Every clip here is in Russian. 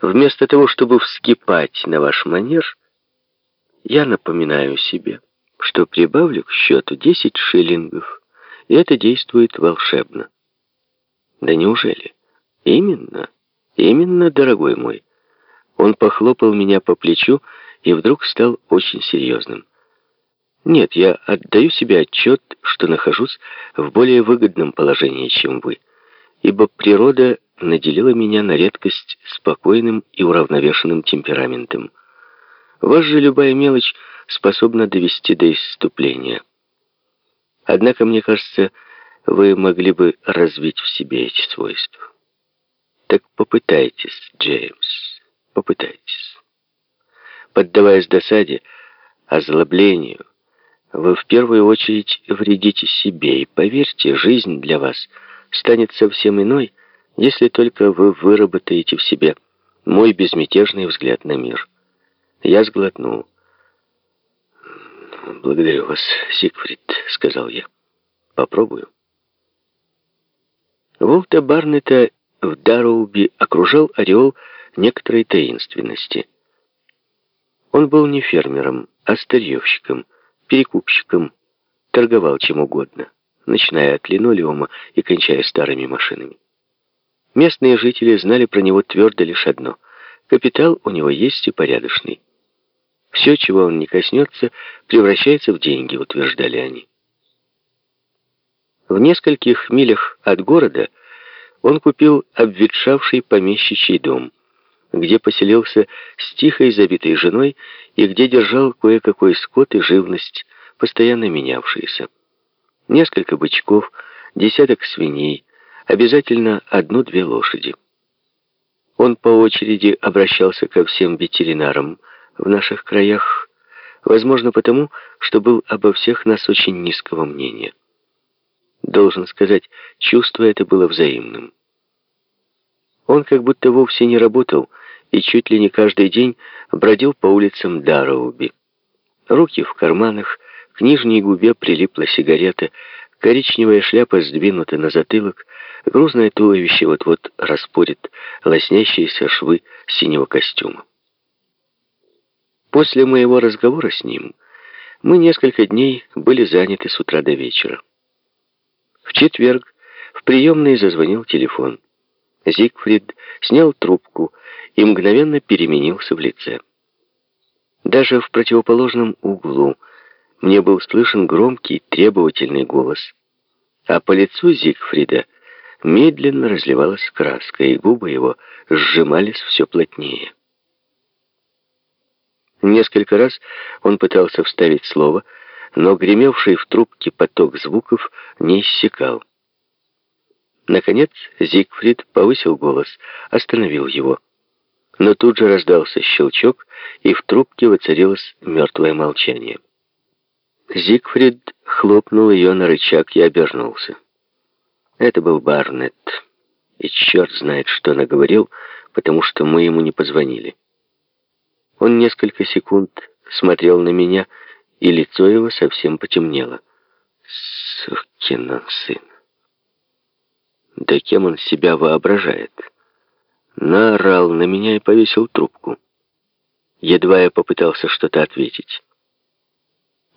вместо того, чтобы вскипать на ваш манер, я напоминаю себе, что прибавлю к счету 10 шиллингов, и это действует волшебно. Да неужели? Именно, именно, дорогой мой. Он похлопал меня по плечу и вдруг стал очень серьезным. Нет, я отдаю себе отчет, что нахожусь в более выгодном положении, чем вы, ибо природа наделила меня на редкость спокойным и уравновешенным темпераментом. Вас же любая мелочь способна довести до исступления. Однако, мне кажется, вы могли бы развить в себе эти свойства. Так попытайтесь, Джеймс, попытайтесь. Поддаваясь досаде, озлоблению, вы в первую очередь вредите себе, и поверьте, жизнь для вас станет совсем иной, если только вы выработаете в себе мой безмятежный взгляд на мир. Я сглотнул. «Благодарю вас, Сигфрид», — сказал я. «Попробую». Волта Барнета в Дарроуби окружал ореол некоторой таинственности. Он был не фермером, а старьевщиком, перекупщиком, торговал чем угодно, начиная от линолеума и кончая старыми машинами. Местные жители знали про него твердо лишь одно — капитал у него есть и порядочный. Все, чего он не коснется, превращается в деньги, утверждали они. В нескольких милях от города он купил обветшавший помещичий дом, где поселился с тихой забитой женой и где держал кое-какой скот и живность, постоянно менявшиеся. Несколько бычков, десяток свиней, обязательно одну-две лошади. Он по очереди обращался ко всем ветеринарам, в наших краях, возможно потому, что был обо всех нас очень низкого мнения. Должен сказать, чувство это было взаимным. Он как будто вовсе не работал и чуть ли не каждый день бродил по улицам Дарроуби. Руки в карманах, к нижней губе прилипла сигарета, коричневая шляпа сдвинута на затылок, грузное туловище вот-вот распорит лоснящиеся швы синего костюма. После моего разговора с ним мы несколько дней были заняты с утра до вечера. В четверг в приемной зазвонил телефон. Зигфрид снял трубку и мгновенно переменился в лице. Даже в противоположном углу мне был слышен громкий, требовательный голос, а по лицу Зигфрида медленно разливалась краска, и губы его сжимались все плотнее. Несколько раз он пытался вставить слово, но гремевший в трубке поток звуков не иссякал. Наконец Зигфрид повысил голос, остановил его. Но тут же раздался щелчок, и в трубке воцарилось мертвое молчание. Зигфрид хлопнул ее на рычаг и обернулся. Это был Барнетт, и черт знает, что наговорил, потому что мы ему не позвонили. Он несколько секунд смотрел на меня, и лицо его совсем потемнело. Сукин сын. Да кем он себя воображает? Наорал на меня и повесил трубку. Едва я попытался что-то ответить.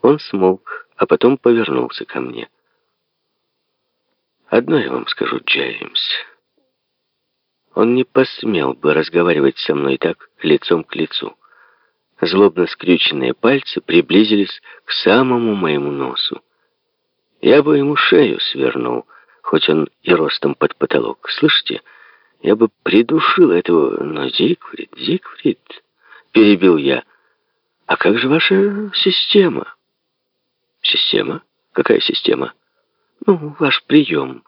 Он смолк, а потом повернулся ко мне. Одно я вам скажу, Джеймс. Он не посмел бы разговаривать со мной так, лицом к лицу. Злобно скрюченные пальцы приблизились к самому моему носу. Я бы ему шею свернул, хоть он и ростом под потолок. Слышите, я бы придушил этого, но Зигфрид, Зигфрид, перебил я. А как же ваша система? Система? Какая система? Ну, ваш прием.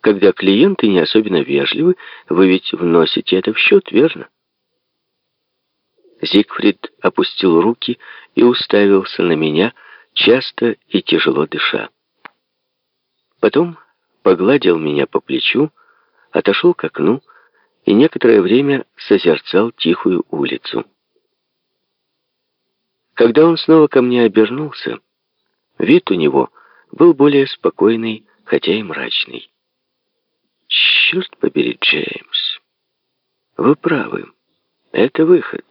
Когда клиенты не особенно вежливы, вы ведь вносите это в счет, верно? Зигфрид опустил руки и уставился на меня, часто и тяжело дыша. Потом погладил меня по плечу, отошел к окну и некоторое время созерцал тихую улицу. Когда он снова ко мне обернулся, вид у него был более спокойный, хотя и мрачный. «Черт побери, Джеймс, вы правы». Это выход.